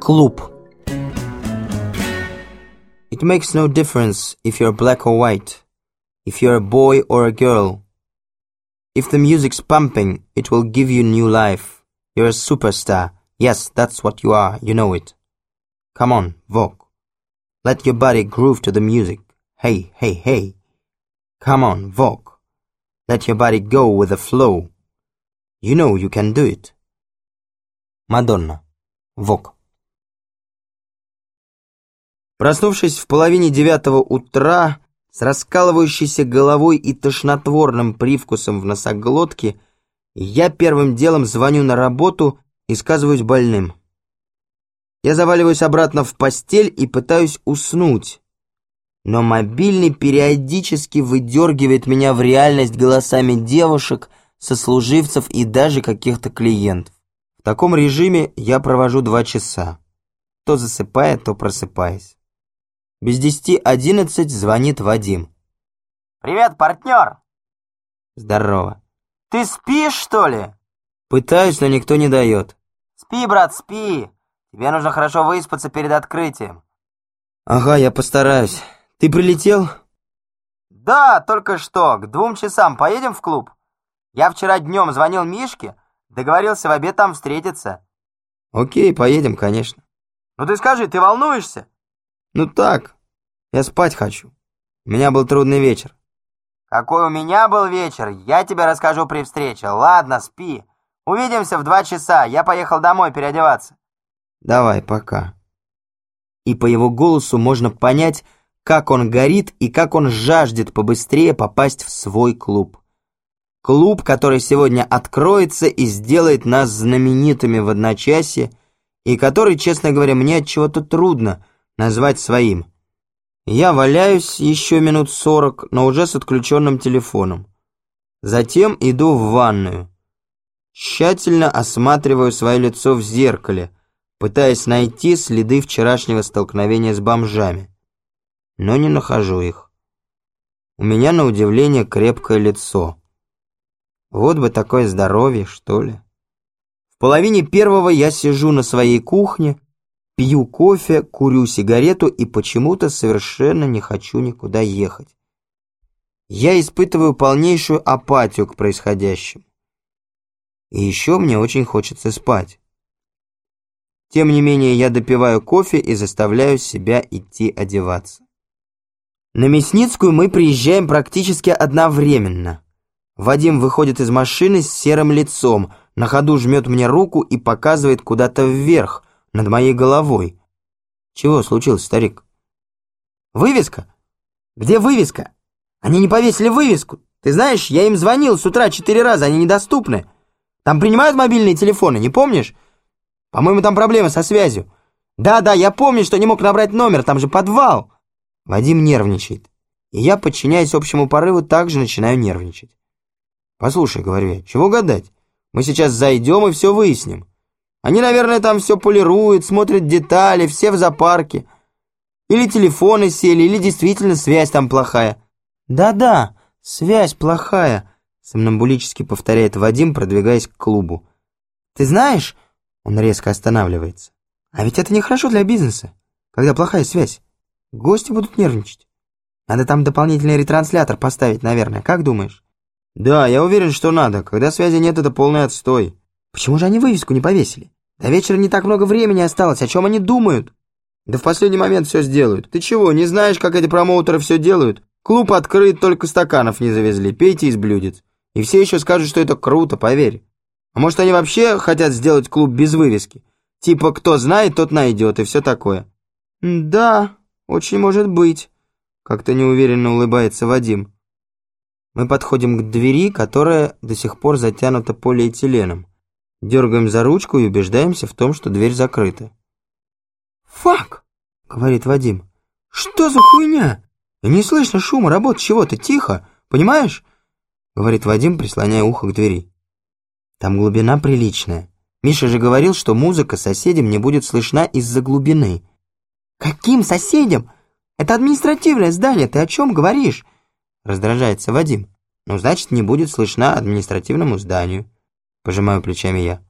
Klub. It makes no difference if you're black or white, if you're a boy or a girl. If the music's pumping, it will give you new life. You're a superstar. Yes, that's what you are, you know it. Come on, Vogue. Let your body groove to the music. Hey, hey, hey. Come on, Vogue. Let your body go with the flow. You know you can do it. Madonna. Vogue. Проснувшись в половине девятого утра, с раскалывающейся головой и тошнотворным привкусом в носоглотке, я первым делом звоню на работу и сказываюсь больным. Я заваливаюсь обратно в постель и пытаюсь уснуть. Но мобильный периодически выдергивает меня в реальность голосами девушек, сослуживцев и даже каких-то клиентов. В таком режиме я провожу два часа, то засыпая, то просыпаясь. Без десяти одиннадцать звонит Вадим. «Привет, партнер!» Здорово. «Ты спишь, что ли?» Пытаюсь, но никто не дает. «Спи, брат, спи! Тебе нужно хорошо выспаться перед открытием». Ага, я постараюсь. Ты прилетел? «Да, только что. К двум часам поедем в клуб? Я вчера днем звонил Мишке, договорился в обед там встретиться». Окей, поедем, конечно. «Ну ты скажи, ты волнуешься?» Ну так, я спать хочу. У меня был трудный вечер. «Какой у меня был вечер, я тебе расскажу при встрече. Ладно, спи. Увидимся в два часа. Я поехал домой переодеваться». Давай, пока. И по его голосу можно понять, как он горит и как он жаждет побыстрее попасть в свой клуб. Клуб, который сегодня откроется и сделает нас знаменитыми в одночасье, и который, честно говоря, мне от чего-то трудно назвать своим. Я валяюсь еще минут сорок, но уже с отключенным телефоном. Затем иду в ванную. Тщательно осматриваю свое лицо в зеркале, пытаясь найти следы вчерашнего столкновения с бомжами. Но не нахожу их. У меня, на удивление, крепкое лицо. Вот бы такое здоровье, что ли. В половине первого я сижу на своей кухне, Пью кофе, курю сигарету и почему-то совершенно не хочу никуда ехать. Я испытываю полнейшую апатию к происходящему. И еще мне очень хочется спать. Тем не менее, я допиваю кофе и заставляю себя идти одеваться. На Мясницкую мы приезжаем практически одновременно. Вадим выходит из машины с серым лицом, на ходу жмет мне руку и показывает куда-то вверх – над моей головой. Чего случилось, старик? Вывеска? Где вывеска? Они не повесили вывеску. Ты знаешь, я им звонил с утра четыре раза, они недоступны. Там принимают мобильные телефоны, не помнишь? По-моему, там проблемы со связью. Да-да, я помню, что не мог набрать номер, там же подвал. Вадим нервничает. И я, подчиняясь общему порыву, также начинаю нервничать. Послушай, говорю я, чего гадать? Мы сейчас зайдем и все выясним. Они, наверное, там все полируют, смотрят детали, все в зоопарке. Или телефоны сели, или действительно связь там плохая. Да-да, связь плохая, сомнамбулически повторяет Вадим, продвигаясь к клубу. Ты знаешь, он резко останавливается. А ведь это нехорошо для бизнеса, когда плохая связь. Гости будут нервничать. Надо там дополнительный ретранслятор поставить, наверное, как думаешь? Да, я уверен, что надо. Когда связи нет, это полный отстой. Почему же они вывеску не повесили? До вечера не так много времени осталось, о чем они думают? Да в последний момент все сделают. Ты чего, не знаешь, как эти промоутеры все делают? Клуб открыт, только стаканов не завезли, пейте из блюдец. И все еще скажут, что это круто, поверь. А может, они вообще хотят сделать клуб без вывески? Типа, кто знает, тот найдет, и все такое. Да, очень может быть. Как-то неуверенно улыбается Вадим. Мы подходим к двери, которая до сих пор затянута полиэтиленом. Дергаем за ручку и убеждаемся в том, что дверь закрыта. «Фак!» — говорит Вадим. «Что за хуйня? Не слышно шума, работы чего-то, тихо, понимаешь?» — говорит Вадим, прислоняя ухо к двери. «Там глубина приличная. Миша же говорил, что музыка соседям не будет слышна из-за глубины». «Каким соседям? Это административное здание, ты о чем говоришь?» Раздражается Вадим. «Ну, значит, не будет слышна административному зданию». Пожимаю плечами я.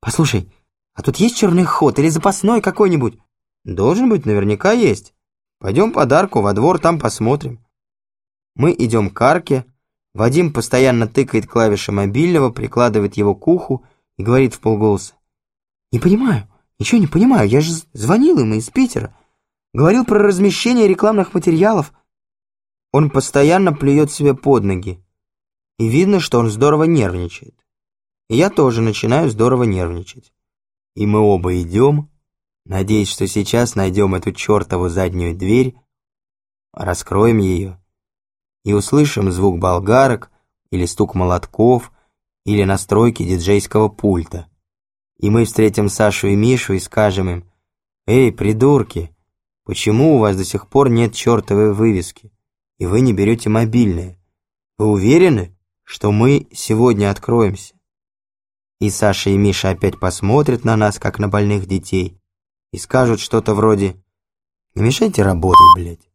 «Послушай, А тут есть черный ход или запасной какой-нибудь? Должен быть, наверняка есть. Пойдем подарку во двор, там посмотрим. Мы идем к арке. Вадим постоянно тыкает клавиши мобильного, прикладывает его к уху и говорит в полголоса. «Не понимаю, ничего не понимаю, я же звонил им из Питера. Говорил про размещение рекламных материалов». Он постоянно плюет себе под ноги. И видно, что он здорово нервничает. И я тоже начинаю здорово нервничать. И мы оба идем, надеясь, что сейчас найдем эту чертову заднюю дверь, раскроем ее и услышим звук болгарок или стук молотков или настройки диджейского пульта. И мы встретим Сашу и Мишу и скажем им, «Эй, придурки, почему у вас до сих пор нет чертовой вывески, и вы не берете мобильные? Вы уверены, что мы сегодня откроемся?» И Саша и Миша опять посмотрят на нас, как на больных детей, и скажут что-то вроде «Не мешайте работать, блядь».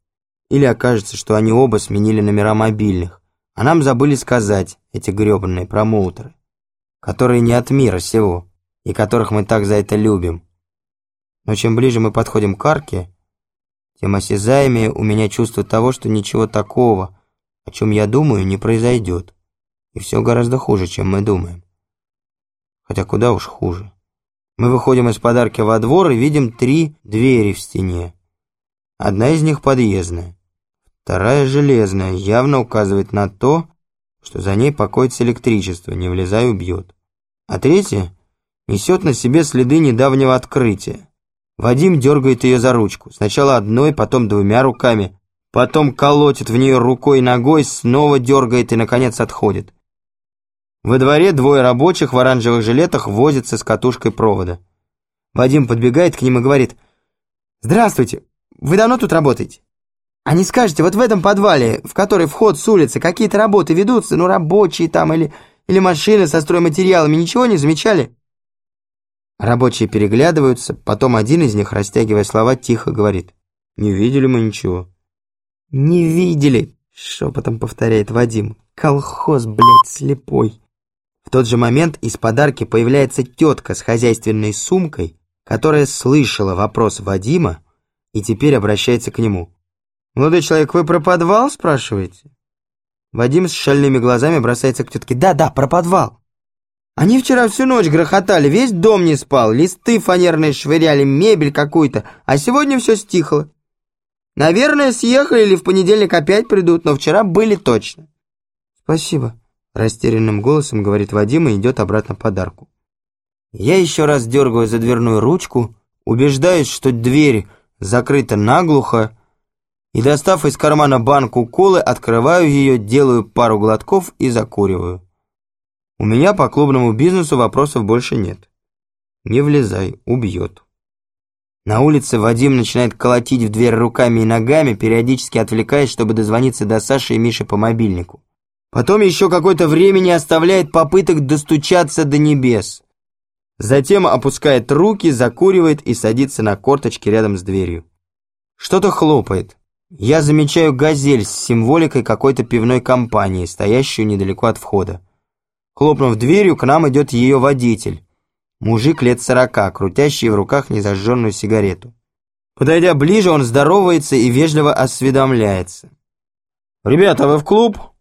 Или окажется, что они оба сменили номера мобильных, а нам забыли сказать, эти грёбаные промоутеры, которые не от мира сего, и которых мы так за это любим. Но чем ближе мы подходим к арке, тем осязаемее у меня чувство того, что ничего такого, о чем я думаю, не произойдет. И все гораздо хуже, чем мы думаем хотя куда уж хуже. Мы выходим из подарки во двор и видим три двери в стене. Одна из них подъездная, вторая железная, явно указывает на то, что за ней покоится электричество, не влезай убьет. А третья несет на себе следы недавнего открытия. Вадим дергает ее за ручку, сначала одной, потом двумя руками, потом колотит в нее рукой и ногой, снова дергает и, наконец, отходит. Во дворе двое рабочих в оранжевых жилетах возятся с катушкой провода. Вадим подбегает к ним и говорит, «Здравствуйте, вы давно тут работаете?» «А не скажете, вот в этом подвале, в который вход с улицы, какие-то работы ведутся, ну рабочие там или, или машины со стройматериалами, ничего не замечали?» Рабочие переглядываются, потом один из них, растягивая слова, тихо говорит, «Не видели мы ничего». «Не видели», — шепотом повторяет Вадим, «колхоз, блядь, слепой». В тот же момент из подарки появляется тетка с хозяйственной сумкой, которая слышала вопрос Вадима и теперь обращается к нему. «Молодой человек, вы про подвал спрашиваете?» Вадим с шальными глазами бросается к тетке. «Да-да, про подвал!» Они вчера всю ночь грохотали, весь дом не спал, листы фанерные швыряли, мебель какую-то, а сегодня все стихло. Наверное, съехали или в понедельник опять придут, но вчера были точно. Спасибо. Растерянным голосом говорит Вадим и идет обратно подарку. Я еще раз дергаю за дверную ручку, убеждаюсь, что дверь закрыта наглухо, и, достав из кармана банку колы, открываю ее, делаю пару глотков и закуриваю. У меня по клубному бизнесу вопросов больше нет. Не влезай, убьет. На улице Вадим начинает колотить в дверь руками и ногами, периодически отвлекаясь, чтобы дозвониться до Саши и Миши по мобильнику. Потом еще какое-то время не оставляет попыток достучаться до небес. Затем опускает руки, закуривает и садится на корточки рядом с дверью. Что-то хлопает. Я замечаю газель с символикой какой-то пивной компании, стоящую недалеко от входа. Хлопнув дверью, к нам идет ее водитель. Мужик лет сорока, крутящий в руках незажженную сигарету. Подойдя ближе, он здоровается и вежливо осведомляется. «Ребята, вы в клуб?»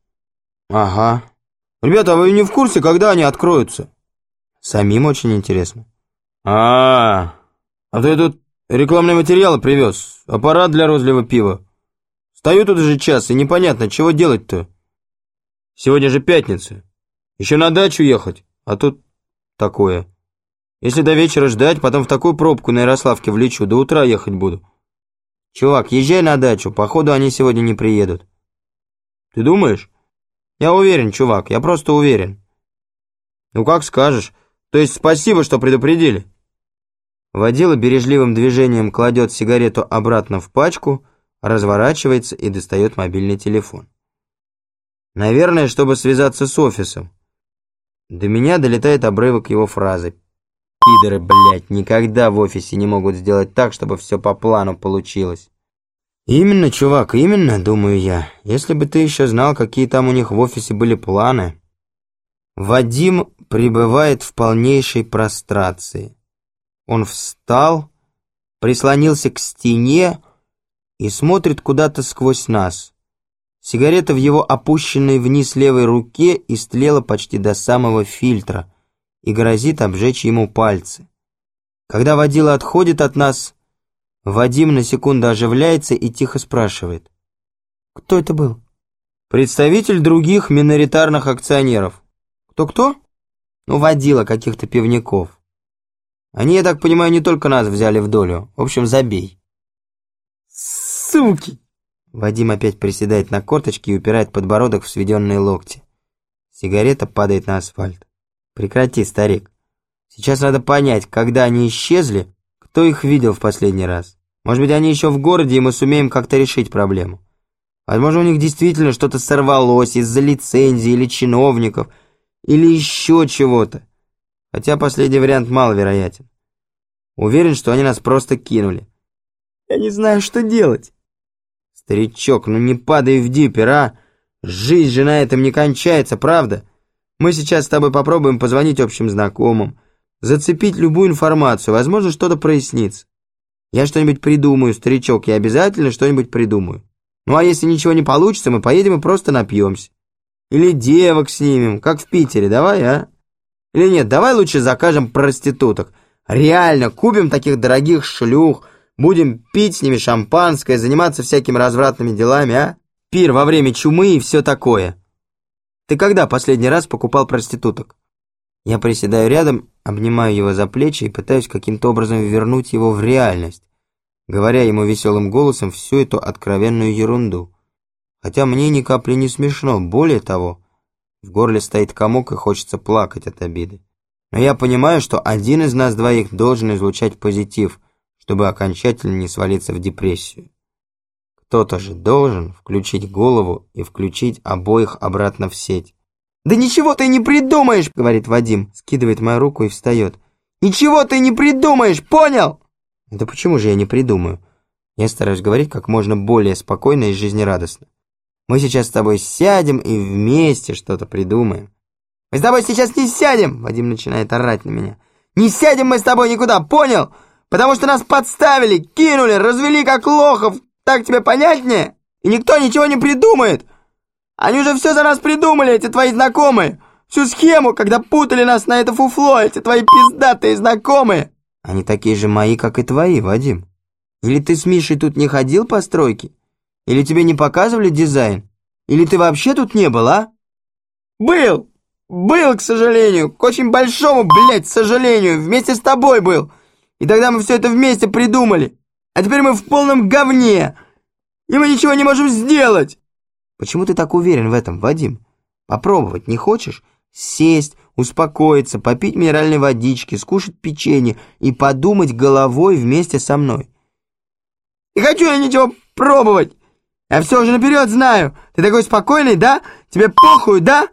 Ага. Ребята, а вы не в курсе, когда они откроются? Самим очень интересно. А, -а, -а. а ты тут рекламные материалы привез, аппарат для розлива пива. Стою тут уже час, и непонятно, чего делать-то. Сегодня же пятница. Еще на дачу ехать, а тут такое. Если до вечера ждать, потом в такую пробку на Ярославке влечу, до утра ехать буду. Чувак, езжай на дачу, походу они сегодня не приедут. Ты думаешь? Я уверен, чувак, я просто уверен. Ну как скажешь. То есть спасибо, что предупредили. Водила бережливым движением кладет сигарету обратно в пачку, разворачивается и достает мобильный телефон. Наверное, чтобы связаться с офисом. До меня долетает обрывок его фразы. Пидоры, блядь, никогда в офисе не могут сделать так, чтобы все по плану получилось. «Именно, чувак, именно, думаю я. Если бы ты еще знал, какие там у них в офисе были планы». Вадим пребывает в полнейшей прострации. Он встал, прислонился к стене и смотрит куда-то сквозь нас. Сигарета в его опущенной вниз левой руке истлела почти до самого фильтра и грозит обжечь ему пальцы. Когда водила отходит от нас, Вадим на секунду оживляется и тихо спрашивает. «Кто это был?» «Представитель других миноритарных акционеров». «Кто-кто?» «Ну, водила каких-то пивников». Они, я так понимаю, не только нас взяли в долю. В общем, забей. Суки! Вадим опять приседает на корточки и упирает подбородок в сведенные локти. Сигарета падает на асфальт. Прекрати, старик. Сейчас надо понять, когда они исчезли, кто их видел в последний раз. Может быть, они еще в городе, и мы сумеем как-то решить проблему. Возможно, у них действительно что-то сорвалось из-за лицензии или чиновников, или еще чего-то. Хотя последний вариант маловероятен. Уверен, что они нас просто кинули. Я не знаю, что делать. Старичок, ну не падай в диппер, а? Жизнь же на этом не кончается, правда? Мы сейчас с тобой попробуем позвонить общим знакомым, зацепить любую информацию, возможно, что-то прояснится. Я что-нибудь придумаю, старичок, я обязательно что-нибудь придумаю. Ну а если ничего не получится, мы поедем и просто напьемся. Или девок снимем, как в Питере, давай, а? Или нет, давай лучше закажем проституток. Реально, купим таких дорогих шлюх, будем пить с ними шампанское, заниматься всякими развратными делами, а? Пир во время чумы и все такое. Ты когда последний раз покупал проституток? Я приседаю рядом, обнимаю его за плечи и пытаюсь каким-то образом вернуть его в реальность, говоря ему веселым голосом всю эту откровенную ерунду. Хотя мне ни капли не смешно, более того, в горле стоит комок и хочется плакать от обиды. Но я понимаю, что один из нас двоих должен излучать позитив, чтобы окончательно не свалиться в депрессию. Кто-то же должен включить голову и включить обоих обратно в сеть. «Да ничего ты не придумаешь!» — говорит Вадим, скидывает мою руку и встает. «Ничего ты не придумаешь, понял?» «Да почему же я не придумаю?» Я стараюсь говорить как можно более спокойно и жизнерадостно. Мы сейчас с тобой сядем и вместе что-то придумаем. Мы с тобой сейчас не сядем, Вадим начинает орать на меня. Не сядем мы с тобой никуда, понял? Потому что нас подставили, кинули, развели как лохов. Так тебе понятнее? И никто ничего не придумает. Они уже все за нас придумали, эти твои знакомые. Всю схему, когда путали нас на это фуфло, эти твои пиздатые знакомые. Они такие же мои, как и твои, Вадим. Или ты с Мишей тут не ходил по стройке? Или тебе не показывали дизайн? Или ты вообще тут не был, а? Был! Был, к сожалению, к очень большому, блядь, сожалению, вместе с тобой был. И тогда мы все это вместе придумали. А теперь мы в полном говне. И мы ничего не можем сделать. Почему ты так уверен в этом, Вадим? Попробовать не хочешь? Сесть, успокоиться, попить минеральной водички, скушать печенье и подумать головой вместе со мной. Не хочу я ничего пробовать. Я все уже наперед знаю. Ты такой спокойный, да? Тебе похуй, да?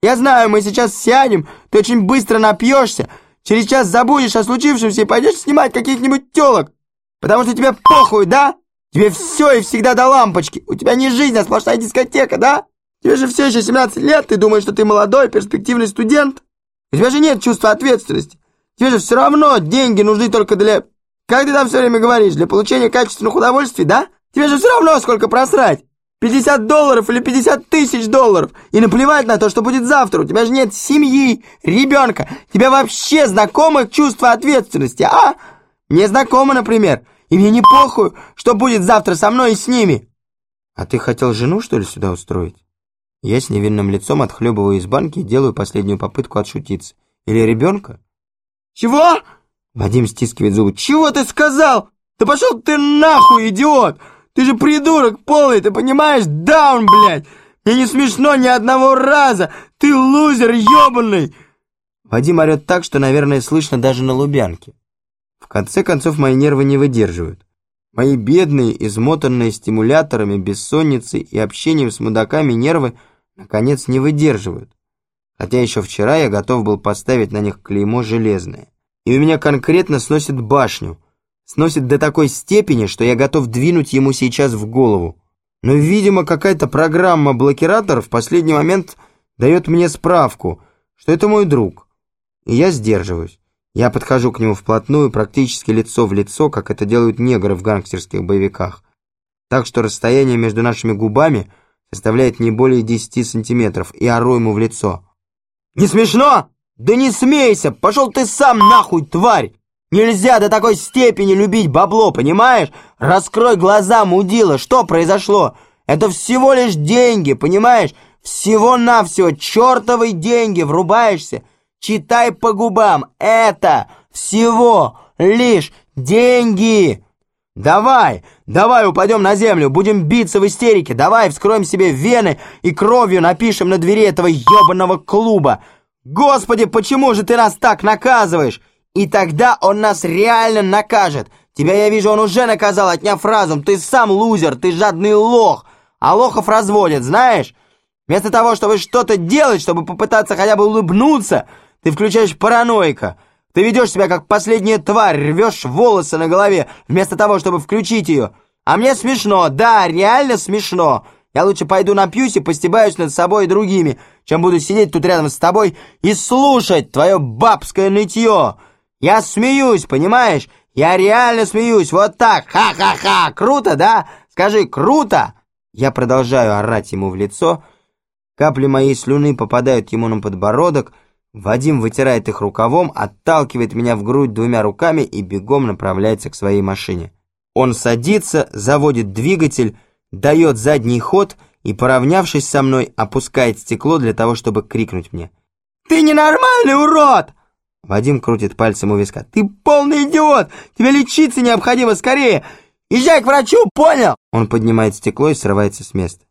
Я знаю, мы сейчас сядем, ты очень быстро напьешься, через час забудешь о случившемся и пойдешь снимать каких-нибудь телок. Потому что тебе похуй, да? Тебе все и всегда до лампочки. У тебя не жизнь, а сплошная дискотека, да? Тебе же все еще 17 лет, ты думаешь, что ты молодой, перспективный студент? У тебя же нет чувства ответственности. Тебе же все равно деньги нужны только для... Как ты там все время говоришь, для получения качественных удовольствий, да? Тебе же все равно сколько просрать. 50 долларов или 50 тысяч долларов. И наплевать на то, что будет завтра. У тебя же нет семьи, ребенка. Тебе вообще знакомы чувство ответственности, а? Мне знакомо, например. И мне не похуй, что будет завтра со мной и с ними. А ты хотел жену, что ли, сюда устроить? Я с невинным лицом отхлебываю из банки и делаю последнюю попытку отшутиться. Или ребенка? Чего? Вадим стискивает зубы. Чего ты сказал? Да пошел ты нахуй, идиот! Ты же придурок полный, ты понимаешь? Даун, блядь! Мне не смешно ни одного раза! Ты лузер ебаный!» Вадим орет так, что, наверное, слышно даже на Лубянке. В конце концов, мои нервы не выдерживают. Мои бедные, измотанные стимуляторами, бессонницей и общением с мудаками нервы, наконец, не выдерживают. Хотя еще вчера я готов был поставить на них клеймо железное. И у меня конкретно сносит башню – сносит до такой степени, что я готов двинуть ему сейчас в голову. Но, видимо, какая-то программа-блокиратор в последний момент дает мне справку, что это мой друг. И я сдерживаюсь. Я подхожу к нему вплотную, практически лицо в лицо, как это делают негры в гангстерских боевиках. Так что расстояние между нашими губами составляет не более 10 сантиметров, и ору ему в лицо. «Не смешно? Да не смейся! Пошел ты сам нахуй, тварь! Нельзя до такой степени любить бабло, понимаешь? Раскрой глаза, мудила, что произошло? Это всего лишь деньги, понимаешь? Всего-навсего чертовы деньги, врубаешься?» Читай по губам. Это всего лишь деньги. Давай, давай упадем на землю, будем биться в истерике. Давай вскроем себе вены и кровью напишем на двери этого ебаного клуба. Господи, почему же ты нас так наказываешь? И тогда он нас реально накажет. Тебя, я вижу, он уже наказал, отняв разум. Ты сам лузер, ты жадный лох. А лохов разводят, знаешь? Вместо того, чтобы что-то делать, чтобы попытаться хотя бы улыбнуться... Ты включаешь параноика. Ты ведешь себя как последняя тварь, рвешь волосы на голове, вместо того, чтобы включить ее. А мне смешно, да, реально смешно. Я лучше пойду напьюсь и постебаюсь над собой и другими, чем буду сидеть тут рядом с тобой и слушать твое бабское нытье. Я смеюсь, понимаешь? Я реально смеюсь, вот так, ха-ха-ха, круто, да? Скажи, круто? Я продолжаю орать ему в лицо. Капли моей слюны попадают ему на подбородок, Вадим вытирает их рукавом, отталкивает меня в грудь двумя руками и бегом направляется к своей машине. Он садится, заводит двигатель, дает задний ход и, поравнявшись со мной, опускает стекло для того, чтобы крикнуть мне. «Ты ненормальный урод!» Вадим крутит пальцем у виска. «Ты полный идиот! Тебе лечиться необходимо скорее! Езжай к врачу, понял?» Он поднимает стекло и срывается с места.